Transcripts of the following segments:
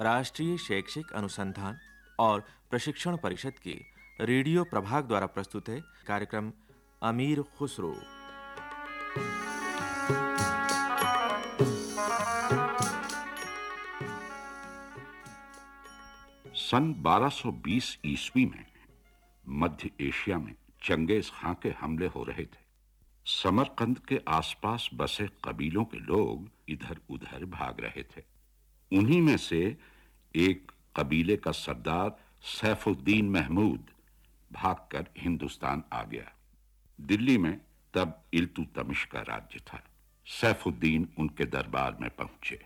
राष्ट्रीय शैक्षिक अनुसंधान और प्रशिक्षण परिषद के रेडियो प्रभाग द्वारा प्रस्तुत है कार्यक्रम अमीर खुसरो। सन 1220 ईस्वी में मध्य एशिया में चंगेज खां के हमले हो रहे थे। समरकंद के आसपास बसे कबीलों के लोग इधर-उधर भाग रहे थे। उन्हीं में से एक कबीले का सरदार सैफुद्दीन महमूद भागकर हिंदुस्तान आ गया। दिल्ली में तब इल्तुतमिश का राज्य था। सैफुद्दीन उनके दरबार में पहुँचे।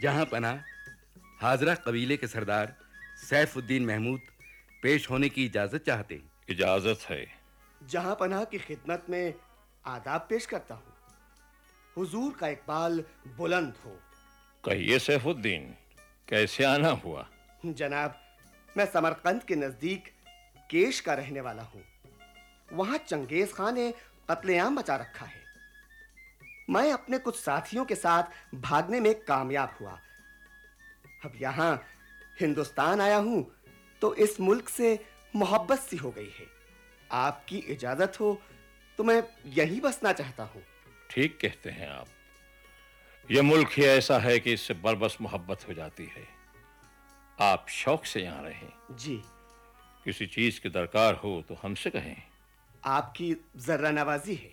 जहाँ पना हाजरा कबीले के सरदार सैफुद्दीन महमूद पेश होने की इजाज़त चाहते हैं। इजाज़त है। जहाँ पनाह की खिदमत में आदाब पेश करता हूँ। हुजूर का इकबाल बुलंद हो। कहिए सैफुद्दीन कैसे आना हुआ? जनाब मैं समरकंद के नज़दीक केश का रहने वाला हूँ। वहाँ चंगेज खान ने कत्लेआम मचा रखा है। मैं अपने कुछ साथियों के साथ भागने में कामयाब हुआ। अब यहाँ हिंदुस्तान आया हूँ तो इस मुल्क से मोहब्बत सी हो गई है। आपकी इजाज़त हो तो मैं यहीं बसना चाहता हूँ। ठीक कहते हैं आप। यह मुल्क ही ऐसा है कि इससे बरबस मोहब्बत हो जाती है। आप शौक से यहाँ रहें। जी। किसी चीज़ की दरकार हो तो हमसे कहें। आपकी जर्रा नवाजी है।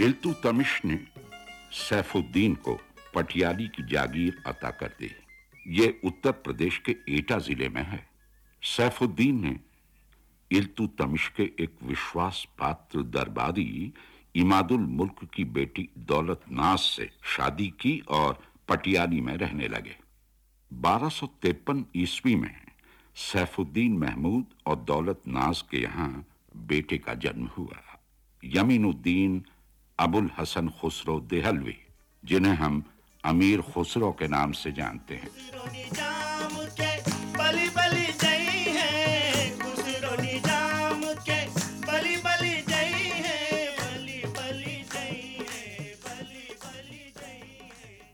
इल्तुतमिश ने सैफुद्दीन को पटियाली की जागीर अता कर दी। ये उत्तर प्रदेश के एटा ज़िले में है। सैफुद्दीन ने इल्तुतमिश के एक विश्वास पात्र दरबारी इमादुल मुल्क की बेटी दौलत नाज से शादी की और पटियाली में रहने लगे। 1253 ईस्वी में सैफुद्दीन महमूद और दौलत नाज के यहाँ बेटे का जन्म हुआ। यमीनुद्दीन अबुल हसन खुसरो देहलवी, जिन्हें हम अमीर खुसरो के नाम से जानते हैं।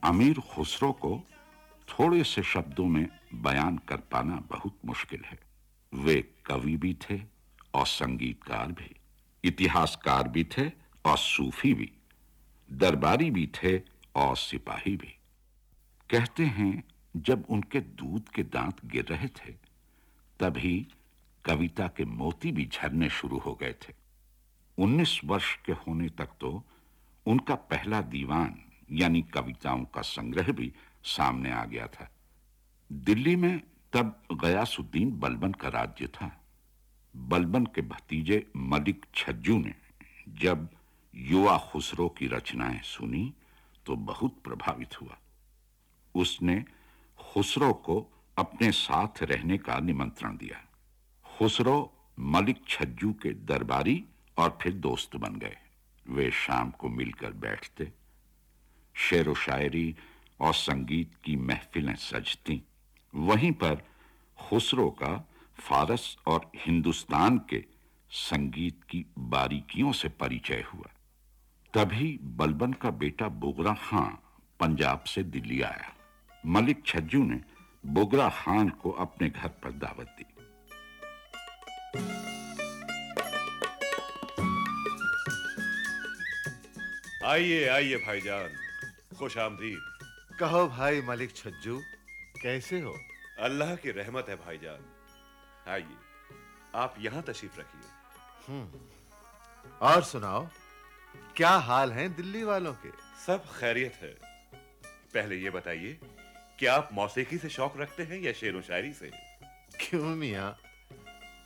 अमीर खुसरो को थोड़े से शब्दों में बयान कर पाना बहुत मुश्किल है। वे कवि भी थे और संगीतकार भी इतिहासकार भी थे और सूफी भी दरबारी भी थे और सिपाही भी। कहते हैं, जब उनके दूध के दांत गिर रहे थे, तभी कविता के मोती भी झरने शुरू हो गए थे। 19 वर्ष के होने तक तो उनका पहला दीवान, यानी कविताओं का संग्रह भी सामने आ गया था। दिल्ली में तब गयासुद्दीन बलबन का राज्य था। बलबन के भतीजे मलिक छज्जू ने जब युवा खुसरो की रचनाएँ सुनी तो बहुत प्रभावित हुआ। उसने खुसरो को अपने साथ रहने का निमंत्रण दिया। खुसरो मलिक छज्जू के दरबारी और फिर दोस्त बन गए। वे शाम को मिलकर बैठते। शेर व शायरी और संगीत की महफिलें सजती। वहीं पर खुसरो का फारस और हिंदुस्तान के संगीत की बारीकियों से परिचय हुआ। तभी बलबन का बेटा बोगरा खां पंजाब से दिल्ली आया। मलिक छज्जू ने बोगरा खान को अपने घर पर दावत दी। आइए आइए भाईजान खुश आमदीद। कहो भाई मलिक छज्जू कैसे हो? अल्लाह की रहमत है भाईजान। आइए आप यहाँ तशरीफ़ रखिए। हम्म और सुनाओ। क्या हाल हैं दिल्ली वालों के? सब खैरियत है। पहले ये बताइए कि आप मौसीकी से शौक रखते हैं या शेर व शायरी से? क्यों मियाँ?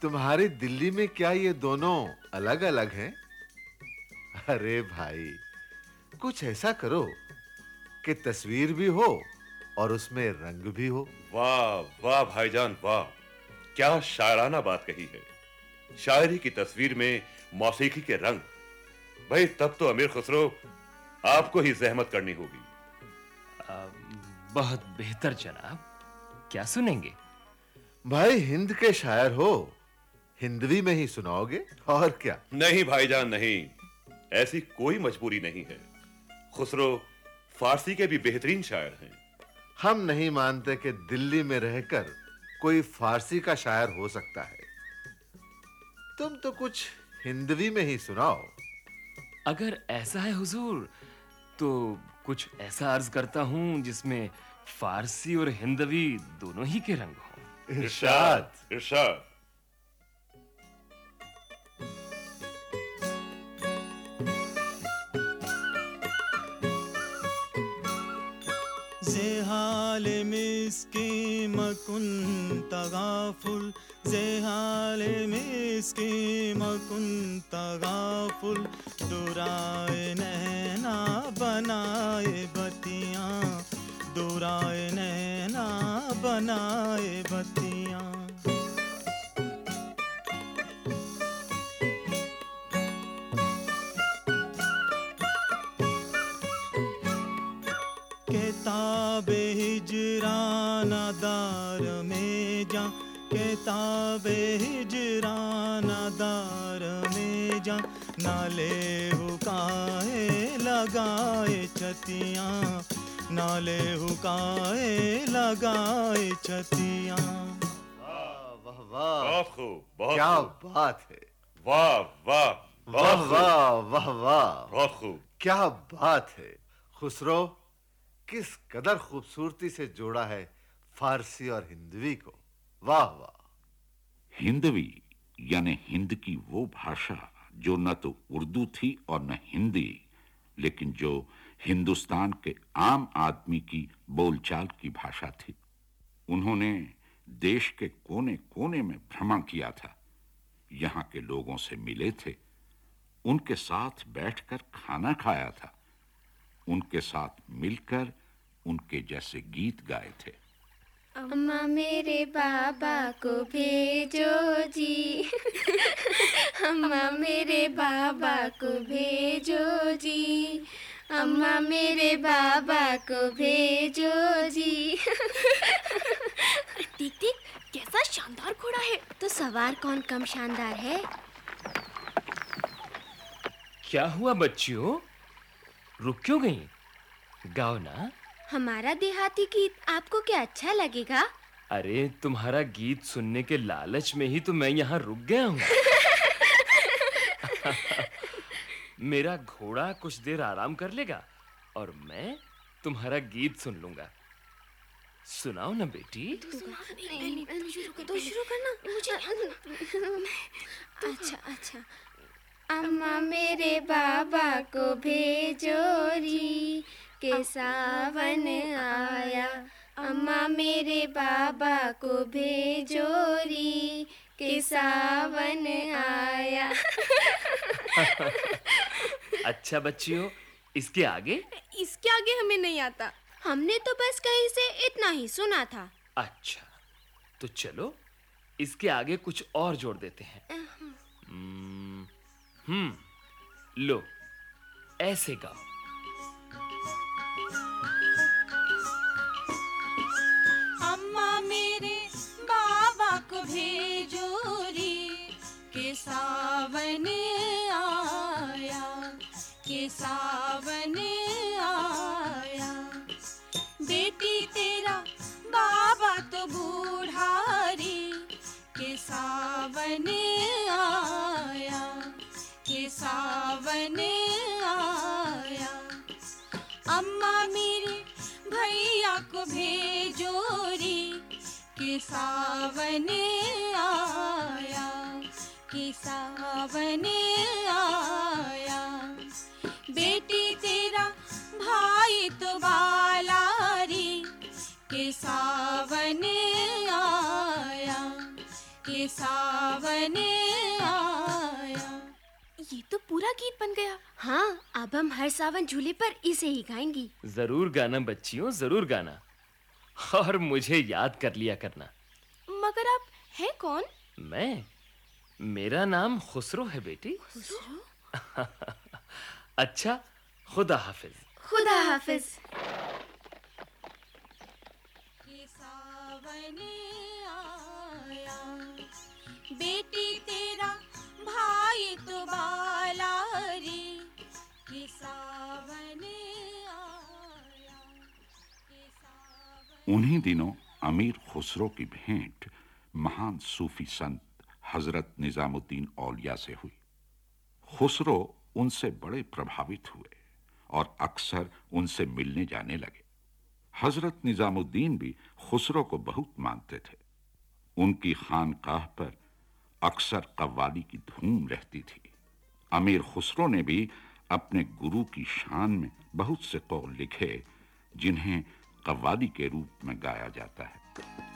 तुम्हारी दिल्ली में क्या ये दोनों अलग-अलग हैं? अरे भाई कुछ ऐसा करो कि तस्वीर भी हो और उसमें रंग भी हो। वाह वाह भाईजान वाह। क्या शायराना बात कही है। शायरी की तस्वीर में मौसीकी के रंग भाई तब तो अमीर खुसरो आपको ही जहमत करनी होगी। बहुत बेहतर जनाब। क्या सुनेंगे? भाई हिंद के शायर हो हिंदवी में ही सुनाओगे और क्या? नहीं भाईजान नहीं। ऐसी कोई मजबूरी नहीं है। खुसरो फारसी के भी बेहतरीन शायर हैं। हम नहीं मानते कि दिल्ली में रहकर कोई फारसी का शायर हो सकता है। तुम तो कुछ हिंदवी में ही सुनाओ। अगर ऐसा है हुजूर तो कुछ ऐसा अर्ज़ करता हूँ जिसमें फारसी और हिंदवी दोनों ही के रंग हों। इरशाद इरशाद। हाल मिसकी मकुन तगाफुल, जे हाल मिसकी मकुन तगाफुल, दुराए नैना बनाए बतियाँ, दुराए नैना बनाए बतियाँ। हिजराना दार में जा किताब हिजराना दार में जा। नाले हुकाए लगाए छतियाँ नाले हुकाए लगाए छतियाँ। वाह वाह बहुत खूब बहुत क्या बात है। वाह वाह वाह वाह वाह वाह। बहुत खूब। क्या बात है। खुसरो किस कदर खूबसूरती से जोड़ा है फारसी और हिंदवी को। वाह वाह। हिंदवी, यानी हिंद की वो भाषा जो न तो उर्दू थी और न हिंदी, लेकिन जो हिंदुस्तान के आम आदमी की बोलचाल की भाषा थी। उन्होंने देश के कोने कोने में भ्रमण किया था। यहाँ के लोगों से मिले थे। उनके साथ बैठकर खाना खाया था। उनके साथ मिलकर उनके जैसे गीत गाए थे। अम्मा मेरे बाबा को भेजो जी। अम्मा मेरे बाबा को भेजो जी। अम्मा मेरे बाबा को भेजो जी। देख देख कैसा शानदार घोड़ा है। तो सवार कौन कम शानदार है? क्या हुआ बच्चियों? रुक क्यों गई? गाओ ना। हमारा देहाती गीत आपको क्या अच्छा लगेगा? अरे तुम्हारा गीत सुनने के लालच में ही तो मैं यहाँ रुक गया हूँ। मेरा घोड़ा कुछ देर आराम कर लेगा और मैं तुम्हारा गीत सुन लूँगा। सुनाओ ना बेटी। तो शुरू करना। मुझे अच्छा अच्छा। अम्मा मेरे बाबा को भेजो री। के सावन आया। अम्मा मेरे बाबा को भेजोरी के सावन आया। अच्छा बच्चियों इसके आगे? इसके आगे हमें नहीं आता। हमने तो बस कहीं से इतना ही सुना था। अच्छा तो चलो इसके आगे कुछ और जोड़ देते हैं। हम्म हम्म, लो ऐसे गाओ। सावन आया। बेटी तेरा बाबा तो बूढ़ा रे के सावन आया, के सावन आया। अम्मा मेरे भैया को भेजो रे, कि सावन आया, कि सावन आया सावन आया कि सावन आया। ये तो पूरा गीत बन गया। हाँ अब हम हर सावन झूले पर इसे ही गाएँगी। ज़रूर गाना बच्चियों ज़रूर गाना। और मुझे याद कर लिया करना। मगर आप हैं कौन? मैं? मेरा नाम खुसरो है बेटी। खुसरो? अच्छा खुदा हाफिज। खुदा हाफिज। मिलने आया। बेटी तेरा भाई तो बाला रे उन्हीं दिनों अमीर खुसरो की भेंट महान सूफी संत हज़रत निजामुद्दीन औलिया से हुई। खुसरो उनसे बड़े प्रभावित हुए और अक्सर उनसे मिलने जाने लगे। हज़रत निजामुद्दीन भी खुसरो को बहुत मानते थे। उनकी खानकाह पर अक्सर कव्वाली की धूम रहती थी। अमीर खुसरो ने भी अपने गुरु की शान में बहुत से कौल लिखे, जिन्हें कव्वाली के रूप में गाया जाता है।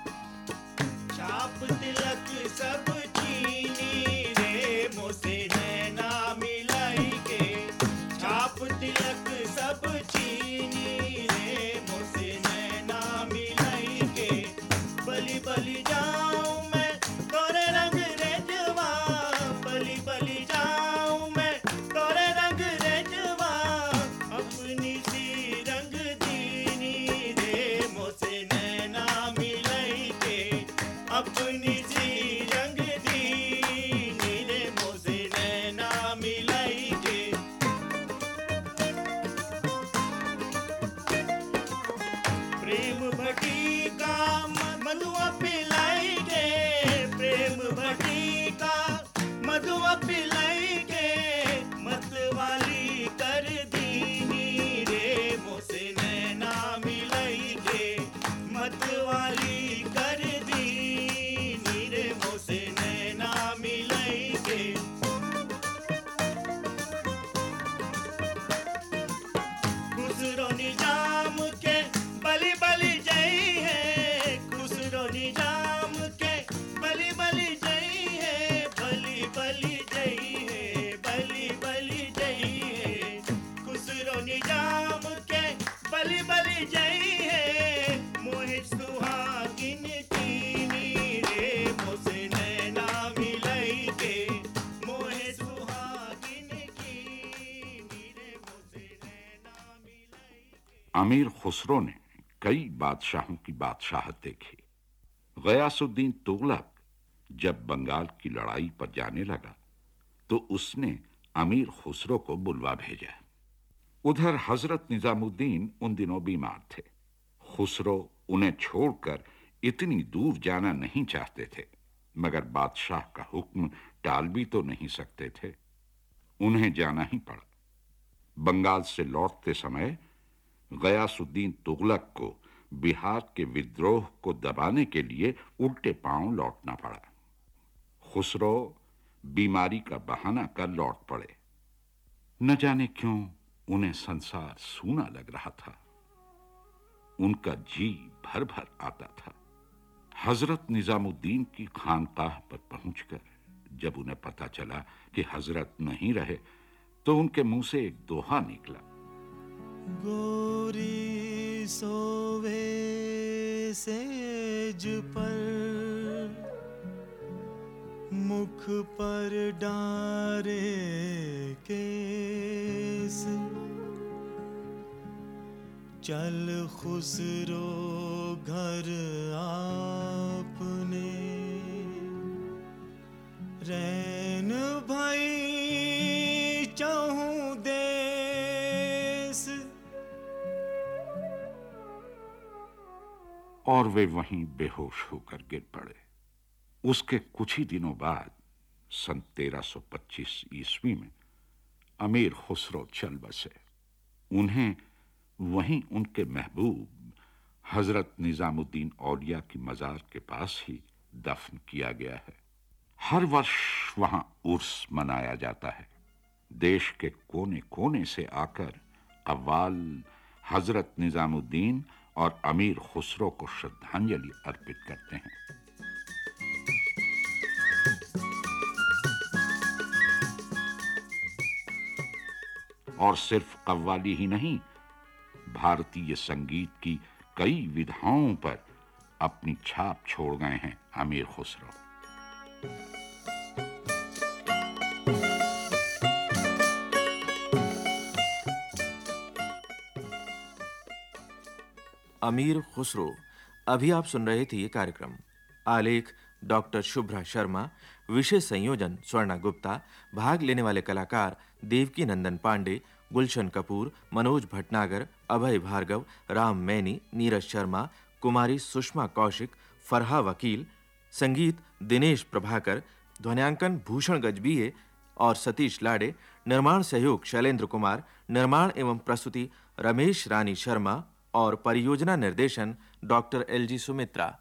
अमीर खुसरो ने कई बादशाहों की बादशाहत देखी। गयासुद्दीन तुगलक जब बंगाल की लड़ाई पर जाने लगा तो उसने अमीर खुसरो को बुलवा भेजा। उधर हज़रत निजामुद्दीन उन दिनों बीमार थे। खुसरो उन्हें छोड़कर इतनी दूर जाना नहीं चाहते थे, मगर बादशाह का हुक्म टाल भी तो नहीं सकते थे। उन्हें जाना ही पड़ा। बंगाल से लौटते समय गयासुद्दीन तुगलक को बिहार के विद्रोह को दबाने के लिए उल्टे पाँव लौटना पड़ा। खुसरो बीमारी का बहाना कर लौट पड़े। न जाने क्यों उन्हें संसार सूना लग रहा था। उनका जी भर भर आता था। हज़रत निजामुद्दीन की खानकाह पर पहुंचकर जब उन्हें पता चला कि हज़रत नहीं रहे तो उनके मुँह से एक दोहा निकला। गोरी सोवे सेज पर मुख पर डारे केस। चल खुसरो घर आपने रैन भाई और वे वहीं बेहोश होकर गिर पड़े। उसके कुछ ही दिनों बाद, सन 1325 ईस्वी में, अमीर खुसरो चल बसे। उन्हें वहीं उनके महबूब हज़रत निजामुद्दीन औलिया की मजार के पास ही दफन किया गया है। हर वर्ष वहाँ उर्स मनाया जाता है। देश के कोने कोने से आकर अव्वाल हज़रत निजामुद्दीन और अमीर खुसरो को श्रद्धांजलि अर्पित करते हैं। और सिर्फ़ कव्वाली ही नहीं, भारतीय संगीत की कई विधाओं पर अपनी छाप छोड़ गए हैं अमीर खुसरो। अमीर खुसरो। अभी आप सुन रहे थे ये कार्यक्रम। आलेख डॉक्टर शुभ्रा शर्मा, विषय संयोजन स्वर्णा गुप्ता, भाग लेने वाले कलाकार देवकी नंदन पांडे, गुलशन कपूर, मनोज भटनागर, अभय भार्गव, राम मैनी, नीरज शर्मा, कुमारी सुषमा कौशिक, फरहा वकील, संगीत दिनेश प्रभाकर, ध्वनियांकन भूषण गजबीये और सतीश लाड़े, निर्माण सहयोग शैलेंद्र कुमार, निर्माण एवं प्रस्तुति रमेश रानी शर्मा और परियोजना निर्देशन डॉक्टर एलजी सुमित्रा।